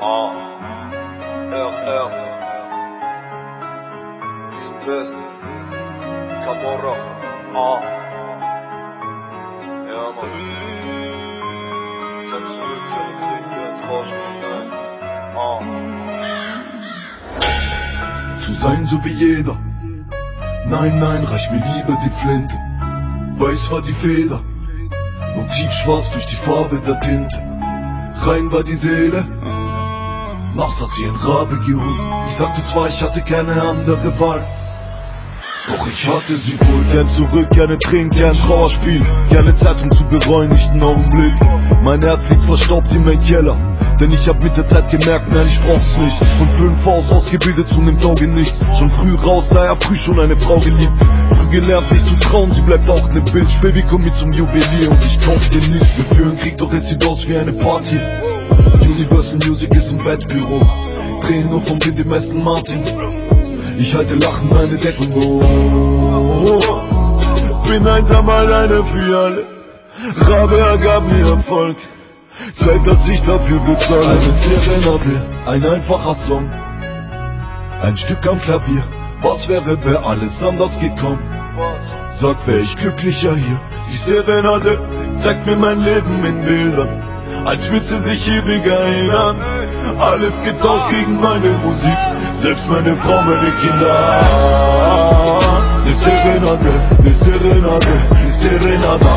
A R R Best Camorra A Ja man Kein Zurück, kein Trinken, Trausch nicht sein A Zu sein so wie jeder. Nein, nein, reich mir lieber die Flinte. Weiß war die Feder. Und tiefschwarz durch die Farbe der Tinte. Rein war die Seele Nachts hat sie ein Rabe geholt Ich sagte zwar, ich hatte keine andere Wahl Doch ich hatte sie wohl Gern zurück, gerne trinken, gern Trauerspiel Gerne Zeit um zu bereuen, nicht einen Augenblick Mein Herz liegt verstaubt in meinem Keller denn ich hab mit der Zeit gemerkt, nein, ich brauch's nicht. Von fünf aus ausgebildet zu nem Auge nichts. Schon früh raus, daher früh schon eine Frau geliebt. Früh gelernt, nicht zu trauen, sie bleibt auch ne Bild. Baby, komm mit zum Juwelier und ich kauf dir nichts. Wir führen Krieg, doch es sieht aus wie eine Party. Universal Music ist im Bettbüro. Drehen nur vom Kind dem Aston Martin. Ich halte lachend meine Deckung hoch. Bin einsam alleine für alle. Rabe ergab mir Erfolg. Zeit hat sich dafür bezahlt. Eine Serenade, ein einfacher Song. Ein Stück am Klavier. Was wäre, wär alles anders gekommen? Sag, wär ich glücklicher hier. Die Serenade zeigt mir mein Leben in Bildern. Als würde sie sich ewig erinnern. Alles getauscht gegen meine Musik. Selbst meine Frau, meine Kinder. Ne Serenade, ne Serenade, ne Serenade.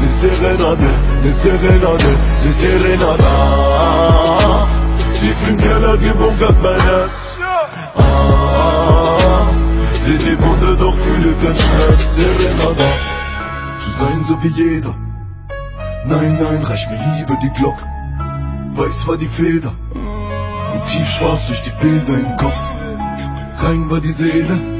Ne Serenade, ne Serenade, ne Serenade. Tief im Keller gebunkert mein Herz. Ah, Seh die Wunde, doch fühle kein Schmerz. Serenade. Zu sein so wie jeder. Nein, nein, reich mir lieber die Glocke. Weiß war die Feder. Und tiefschwarz durch die Bilder im Kopf. Rein war die Seele.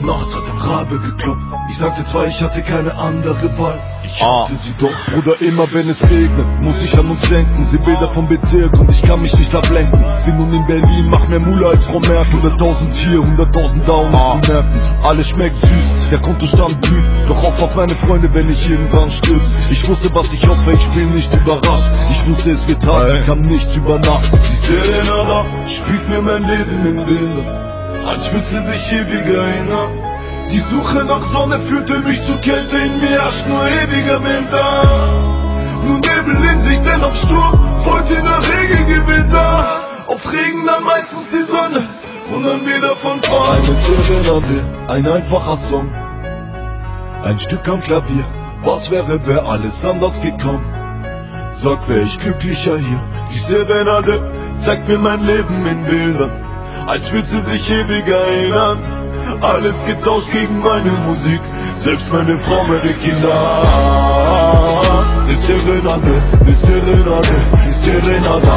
Nachts hat ein Rabe geklopft. Ich sagte zwar, ich hatte keine andere Wahl. Ich Ah. hatte sie doch. Bruder, immer wenn es regnet, muss ich an uns denken. Seh Bilder vom Bezirk und ich kann mich nicht ablenken. Bin nun in Berlin, mach mehr Mula als Frau Merkel. 100.000 hier, 100.000 da, um Ah. zu merken. Alles schmeckt süß, der Kontostand blüht. Doch auf auf meine Freunde, wenn ich irgendwann stürz. Ich wusste, was ich hoffe, ich bin nicht überrascht. Ich wusste, es wird hart, kam nichts über Nacht. Die Serenada spielt mir mein Leben in Bildern als sie sich ewig erinnern. Die Suche nach Sonne führte mich zu Kälte, in mir herrscht nur ewiger Winter. Nun Nebel in sich, denn auf Sturm folgt in der Regel Gewitter. Auf Regen dann meistens die Sonne und dann wieder von vorn. Eine Serenade, ein einfacher Song. Ein Stück am Klavier, was wäre, wär alles anders gekommen. Sag, wär ich glücklicher hier. Die Serenade zeigt mir mein Leben in Bildern, als würde sie sich ewig erinnern. Alles getauscht gegen meine Musik, selbst meine Frau, meine Kinder. Ne Serenade, ne Serenade, ne Serenade.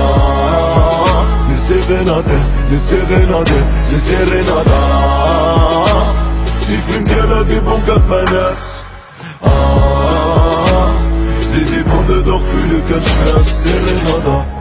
Ne Serenade, ne Serenade, ne Serenade. Tief im Keller gebunkert mein Herz. Ah, Seh die Wunde, doch fühle kein Schmerz. Serenada.